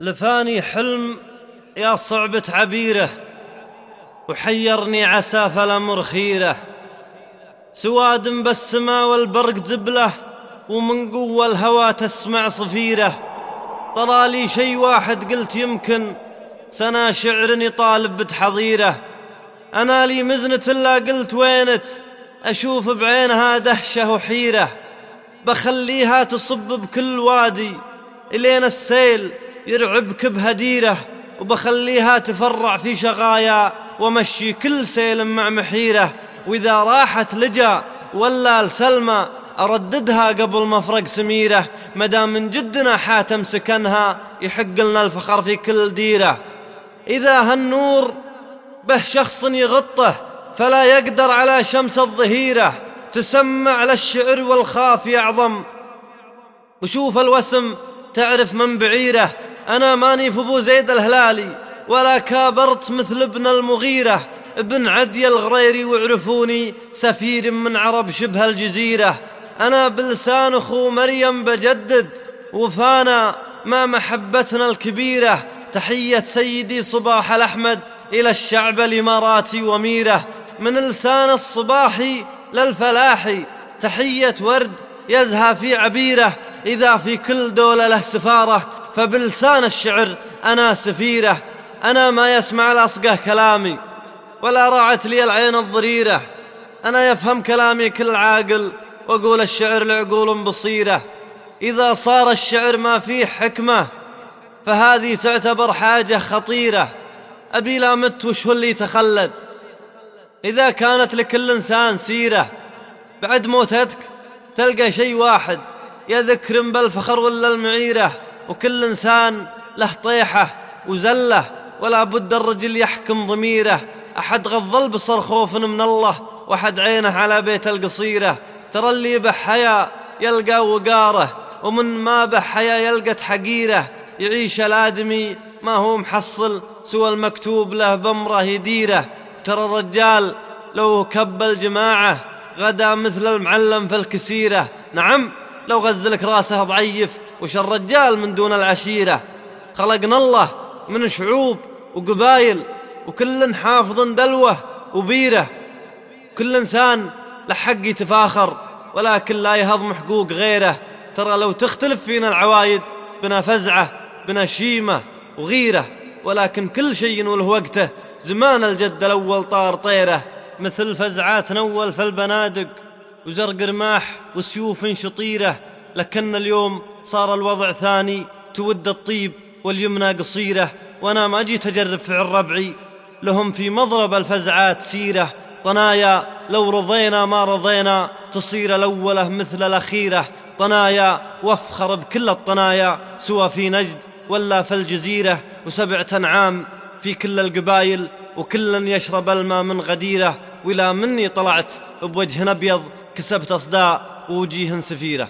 لفاني حلم يا صعبة عبيره وحيرني عسى فالأمر خيره. سواد بالسما والبرق زبله ومن قوة الهوى تسمع صفيره. طرالي شي واحد قلت يمكن سنا شعر يطالب بتحضيره. أنا لي مزنة إلا قلت وينت؟ أشوف بعينها دهشة وحيرة. بخليها تصب بكل وادي إلين السيل يرعبك بهديره وبخليها تفرع في شغايا ومشي كل سيل مع محيرة. وإذا راحت لجا ولا لسلمى أرددها قبل مفرق سميرة. مدام من جدنا حاتم سكنها يحق لنا الفخر في كل ديرة. إذا هالنور به شخص يغطه فلا يقدر على شمس الظهيرة. تسمع للشعر والخاف يعظم. وشوف الوسم تعرف من بعيره. أنا ماني في أبو زيد الهلالي ولا كابرت مثل ابن المغيرة. ابن عدي الغريري وعرفوني سفير من عرب شبه الجزيرة. أنا بلسان أخو مريم بجدد وفانا ما محبتنا الكبيرة. تحية سيدي صباح الأحمد إلى الشعب الإماراتي وميره. من لسان الصباحي للفلاحي تحية ورد يزهى في عبيره. إذا في كل دولة له سفارة فبلسان الشعر أنا سفيرة أنا ما يسمع الأصقه كلامي ولا راعت لي العين الضريرة. أنا يفهم كلامي كل عاقل وأقول الشعر لعقول بصيرة. إذا صار الشعر ما فيه حكمة فهذه تعتبر حاجة خطيرة. أبي لا مت وش اللي تخلد؟ إذا كانت لكل إنسان سيرة. بعد موتتك تلقى شيء واحد يا ذكر بالفخر ولا المعيرة. وكل إنسان له طيحة وزلة ولا بد الرجل يحكم ضميره. أحد غض البصر خوفا من الله وأحد عينه على بيت القصيرة. ترى اللي بحيا يلقى وقاره ومن ما بحيا يلقى حقيره. يعيش الآدمي ما هو محصل سوى المكتوب له بمره يديره. ترى الرجال لو كب الجماعة غدا مثل المعلم في الكسيرة. نعم. لو غزلك راسه ضعيف وش الرجال من دون العشيرة. خلقنا الله من شعوب وقبايل وكل حافظ دلوة وبيرة. كل إنسان له حق يتفاخر ولكن لا يهضم حقوق غيره. ترى لو تختلف فينا العوايد بنا فزعة بنا شيمة وغيرة. ولكن كل شيء وله وقته. زمان الجد الأول طار طيره. مثل فزعات نول في البنادق. وزرق رماح وسيوف شطيرة لكن اليوم صار الوضع ثاني تود الطيب واليمنى قصيرة وأنا ما جيت أجرب فعل ربعي. لهم في مضرب الفزعات سيرة طنايا لو رضينا ما رضينا تصير الأولة مثل الأخيرة. طنايا وافخر بكل الطنايا سوى في نجد ولا في الجزيرة. وسبعة أنعام في كل القبايل وكل يشرب الماء من غديرة. ولا مني طلعت بوجه أبيض كسبت أصداء ووجيه سفيرة.